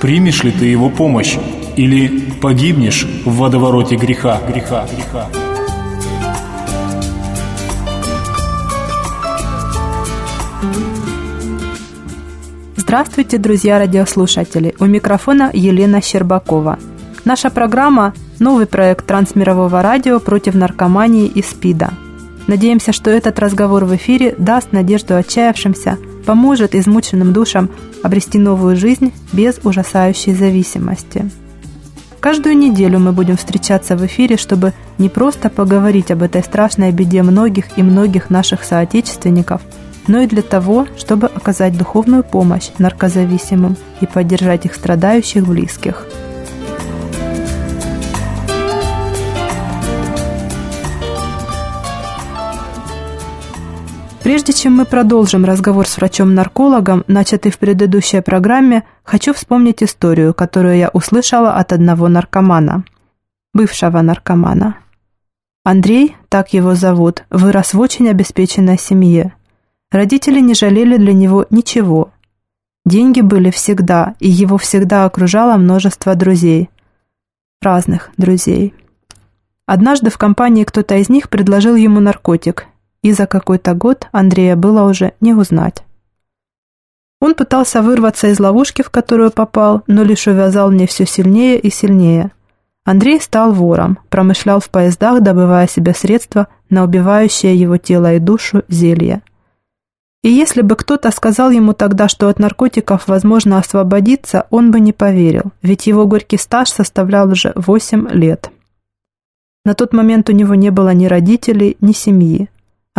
Примешь ли ты его помощь или погибнешь в водовороте греха, греха, греха. Здравствуйте, друзья радиослушатели! У микрофона Елена Щербакова. Наша программа – новый проект Трансмирового радио против наркомании и СПИДа. Надеемся, что этот разговор в эфире даст надежду отчаявшимся, поможет измученным душам обрести новую жизнь без ужасающей зависимости. Каждую неделю мы будем встречаться в эфире, чтобы не просто поговорить об этой страшной беде многих и многих наших соотечественников – но и для того, чтобы оказать духовную помощь наркозависимым и поддержать их страдающих близких. Прежде чем мы продолжим разговор с врачом-наркологом, начатый в предыдущей программе, хочу вспомнить историю, которую я услышала от одного наркомана, бывшего наркомана. Андрей, так его зовут, вырос в очень обеспеченной семье. Родители не жалели для него ничего. Деньги были всегда, и его всегда окружало множество друзей. Разных друзей. Однажды в компании кто-то из них предложил ему наркотик, и за какой-то год Андрея было уже не узнать. Он пытался вырваться из ловушки, в которую попал, но лишь увязал мне все сильнее и сильнее. Андрей стал вором, промышлял в поездах, добывая себе средства на убивающее его тело и душу зелье. И если бы кто-то сказал ему тогда, что от наркотиков возможно освободиться, он бы не поверил, ведь его горький стаж составлял уже 8 лет. На тот момент у него не было ни родителей, ни семьи.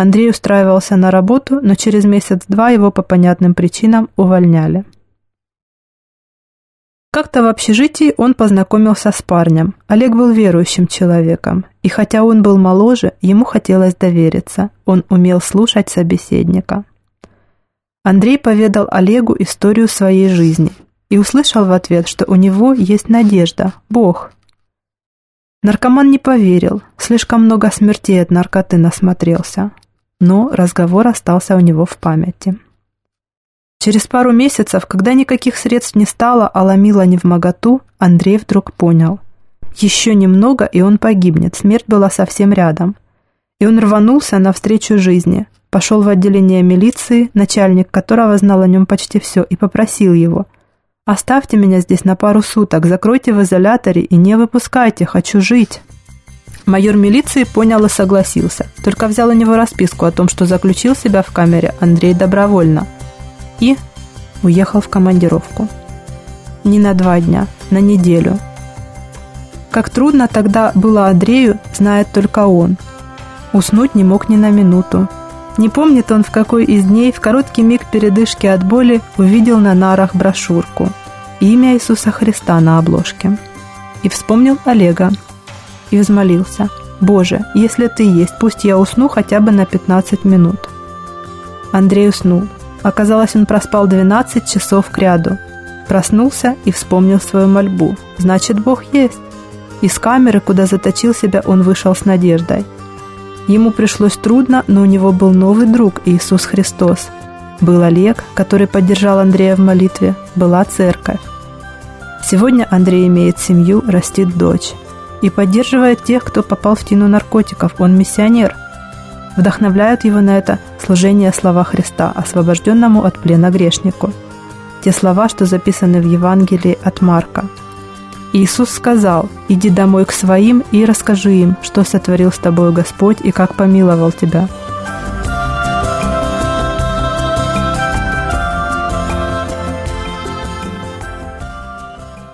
Андрей устраивался на работу, но через месяц-два его по понятным причинам увольняли. Как-то в общежитии он познакомился с парнем. Олег был верующим человеком, и хотя он был моложе, ему хотелось довериться. Он умел слушать собеседника. Андрей поведал Олегу историю своей жизни и услышал в ответ, что у него есть надежда, Бог. Наркоман не поверил, слишком много смертей от наркоты насмотрелся, но разговор остался у него в памяти. Через пару месяцев, когда никаких средств не стало, а ломило не в моготу, Андрей вдруг понял. Еще немного, и он погибнет, смерть была совсем рядом. И он рванулся навстречу жизни, Пошел в отделение милиции, начальник которого знал о нем почти все, и попросил его. «Оставьте меня здесь на пару суток, закройте в изоляторе и не выпускайте, хочу жить». Майор милиции понял и согласился, только взял у него расписку о том, что заключил себя в камере Андрей добровольно. И уехал в командировку. Не на два дня, на неделю. Как трудно тогда было Андрею, знает только он. Уснуть не мог ни на минуту, не помнит он, в какой из дней в короткий миг передышки от боли увидел на нарах брошюрку «Имя Иисуса Христа» на обложке. И вспомнил Олега. И взмолился «Боже, если Ты есть, пусть я усну хотя бы на 15 минут». Андрей уснул. Оказалось, он проспал 12 часов к ряду. Проснулся и вспомнил свою мольбу. Значит, Бог есть. Из камеры, куда заточил себя, он вышел с надеждой. Ему пришлось трудно, но у него был новый друг Иисус Христос. Был Олег, который поддержал Андрея в молитве, была церковь. Сегодня Андрей имеет семью, растит дочь. И поддерживает тех, кто попал в тину наркотиков. Он миссионер. Вдохновляют его на это служение слова Христа, освобожденному от плена грешнику. Те слова, что записаны в Евангелии от Марка. Иисус сказал, «Иди домой к своим и расскажи им, что сотворил с тобой Господь и как помиловал тебя».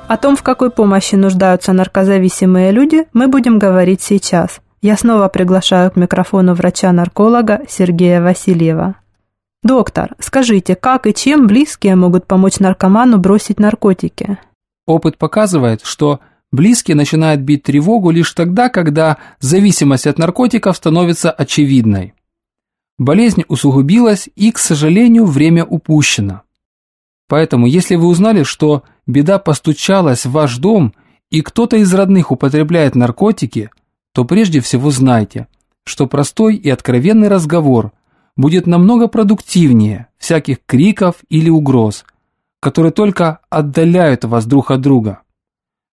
О том, в какой помощи нуждаются наркозависимые люди, мы будем говорить сейчас. Я снова приглашаю к микрофону врача-нарколога Сергея Васильева. Доктор, скажите, как и чем близкие могут помочь наркоману бросить наркотики? Опыт показывает, что близкие начинают бить тревогу лишь тогда, когда зависимость от наркотиков становится очевидной. Болезнь усугубилась и, к сожалению, время упущено. Поэтому, если вы узнали, что беда постучалась в ваш дом и кто-то из родных употребляет наркотики, то прежде всего знайте, что простой и откровенный разговор будет намного продуктивнее всяких криков или угроз, которые только отдаляют вас друг от друга.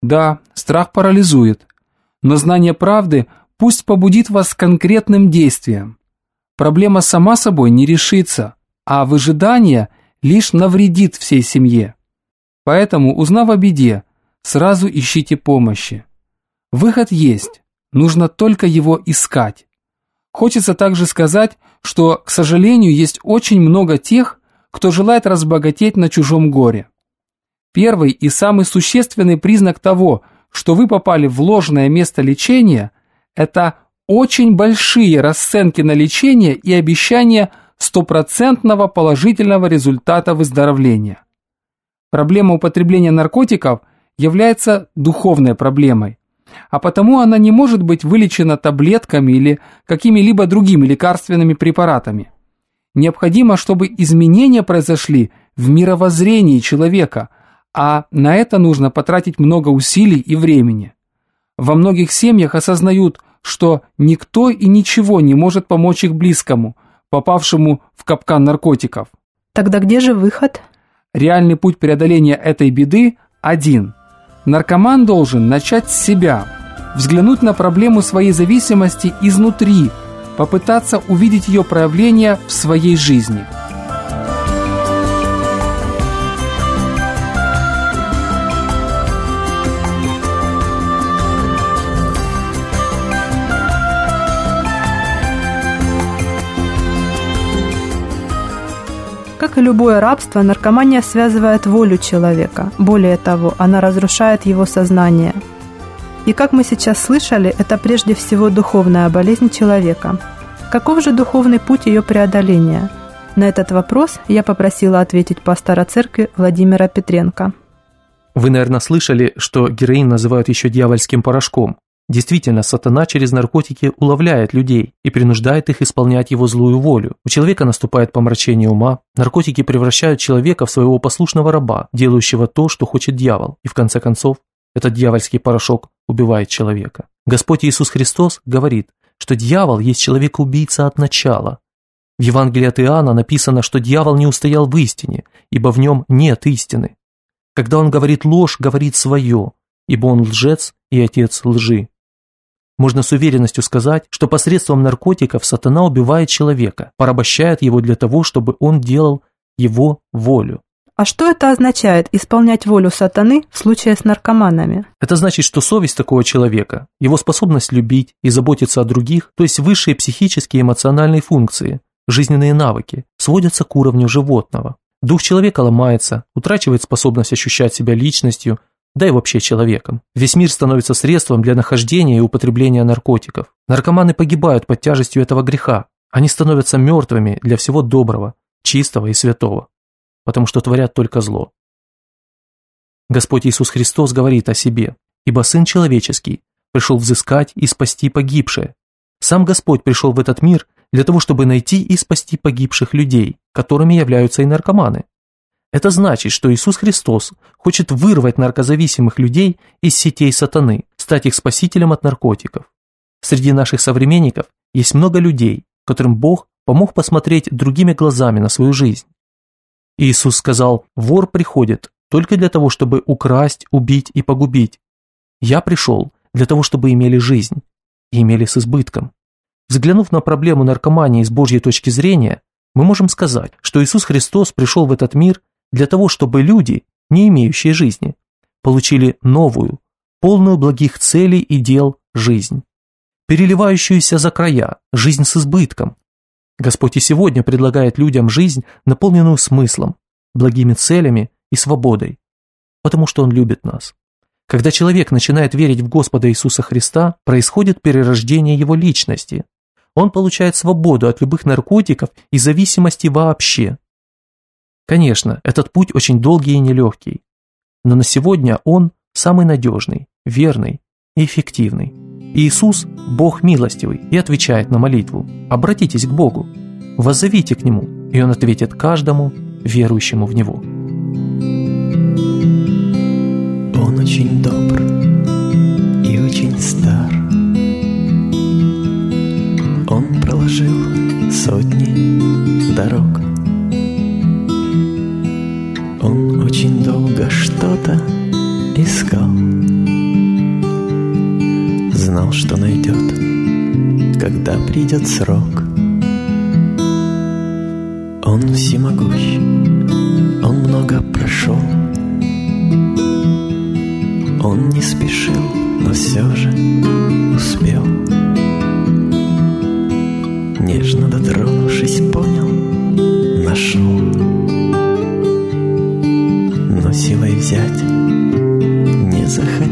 Да, страх парализует, но знание правды пусть побудит вас к конкретным действиям. Проблема сама собой не решится, а выжидание лишь навредит всей семье. Поэтому, узнав о беде, сразу ищите помощи. Выход есть, нужно только его искать. Хочется также сказать, что, к сожалению, есть очень много тех, кто желает разбогатеть на чужом горе. Первый и самый существенный признак того, что вы попали в ложное место лечения, это очень большие расценки на лечение и обещания стопроцентного положительного результата выздоровления. Проблема употребления наркотиков является духовной проблемой, а потому она не может быть вылечена таблетками или какими-либо другими лекарственными препаратами. Необходимо, чтобы изменения произошли в мировоззрении человека, а на это нужно потратить много усилий и времени. Во многих семьях осознают, что никто и ничего не может помочь их близкому, попавшему в капкан наркотиков. Тогда где же выход? Реальный путь преодоления этой беды один. Наркоман должен начать с себя, взглянуть на проблему своей зависимости изнутри, попытаться увидеть ее проявление в своей жизни – Как и любое рабство, наркомания связывает волю человека. Более того, она разрушает его сознание. И как мы сейчас слышали, это прежде всего духовная болезнь человека. Каков же духовный путь ее преодоления? На этот вопрос я попросила ответить пастора церкви Владимира Петренко. Вы, наверное, слышали, что героин называют еще дьявольским порошком. Действительно, сатана через наркотики уловляет людей и принуждает их исполнять его злую волю. У человека наступает помрачение ума, наркотики превращают человека в своего послушного раба, делающего то, что хочет дьявол, и в конце концов этот дьявольский порошок убивает человека. Господь Иисус Христос говорит, что дьявол есть человека-убийца от начала. В Евангелии от Иоанна написано, что дьявол не устоял в истине, ибо в нем нет истины. Когда он говорит ложь, говорит свое, ибо он лжец и отец лжи. Можно с уверенностью сказать, что посредством наркотиков сатана убивает человека, порабощает его для того, чтобы он делал его волю. А что это означает – исполнять волю сатаны в случае с наркоманами? Это значит, что совесть такого человека, его способность любить и заботиться о других, то есть высшие психические и эмоциональные функции, жизненные навыки, сводятся к уровню животного. Дух человека ломается, утрачивает способность ощущать себя личностью, да и вообще человеком. Весь мир становится средством для нахождения и употребления наркотиков. Наркоманы погибают под тяжестью этого греха. Они становятся мертвыми для всего доброго, чистого и святого, потому что творят только зло. Господь Иисус Христос говорит о себе, ибо Сын Человеческий пришел взыскать и спасти погибшее. Сам Господь пришел в этот мир для того, чтобы найти и спасти погибших людей, которыми являются и наркоманы. Это значит, что Иисус Христос хочет вырвать наркозависимых людей из сетей сатаны, стать их спасителем от наркотиков. Среди наших современников есть много людей, которым Бог помог посмотреть другими глазами на свою жизнь. Иисус сказал, вор приходит только для того, чтобы украсть, убить и погубить. Я пришел для того, чтобы имели жизнь, и имели с избытком. Взглянув на проблему наркомании с Божьей точки зрения, мы можем сказать, что Иисус Христос пришел в этот мир для того, чтобы люди, не имеющие жизни, получили новую, полную благих целей и дел жизнь, переливающуюся за края, жизнь с избытком. Господь и сегодня предлагает людям жизнь, наполненную смыслом, благими целями и свободой, потому что Он любит нас. Когда человек начинает верить в Господа Иисуса Христа, происходит перерождение его личности. Он получает свободу от любых наркотиков и зависимости вообще. Конечно, этот путь очень долгий и нелегкий, но на сегодня он самый надежный, верный и эффективный. Иисус – Бог милостивый и отвечает на молитву. Обратитесь к Богу, воззовите к Нему, и Он ответит каждому, верующему в Него. Он очень добр придет срок. Он всемогущ, он много прошел. Он не спешил, но все же успел. Нежно дотронувшись, понял, нашел. Но силой взять не захотел.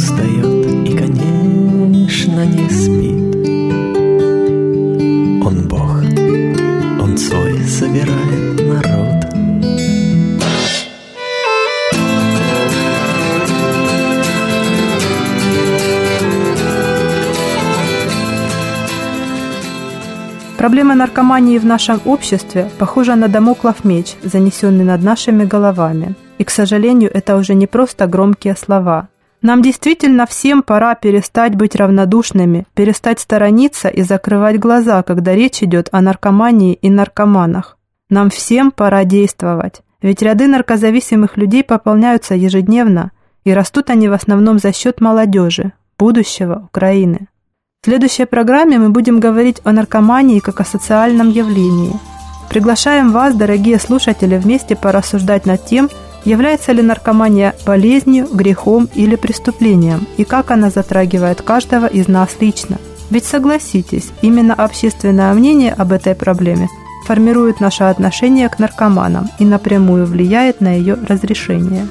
Устает и, конечно, не спит. Он Бог, он свой собирает народ. Проблема наркомании в нашем обществе похожа на домоклов меч, занесенный над нашими головами. И, к сожалению, это уже не просто громкие слова. Нам действительно всем пора перестать быть равнодушными, перестать сторониться и закрывать глаза, когда речь идет о наркомании и наркоманах. Нам всем пора действовать, ведь ряды наркозависимых людей пополняются ежедневно, и растут они в основном за счет молодежи, будущего Украины. В следующей программе мы будем говорить о наркомании как о социальном явлении. Приглашаем вас, дорогие слушатели, вместе порассуждать над тем, является ли наркомания болезнью, грехом или преступлением, и как она затрагивает каждого из нас лично. Ведь согласитесь, именно общественное мнение об этой проблеме формирует наше отношение к наркоманам и напрямую влияет на ее разрешение.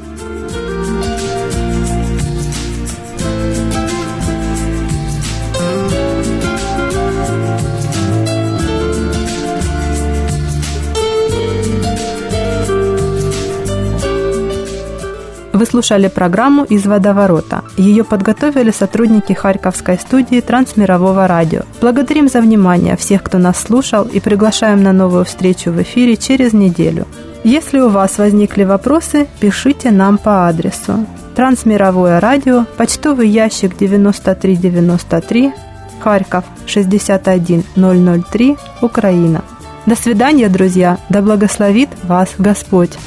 Вы слушали программу «Из водоворота». Ее подготовили сотрудники Харьковской студии Трансмирового радио. Благодарим за внимание всех, кто нас слушал, и приглашаем на новую встречу в эфире через неделю. Если у вас возникли вопросы, пишите нам по адресу Трансмировое радио, почтовый ящик 9393, Харьков 61003, Украина. До свидания, друзья! Да благословит вас Господь!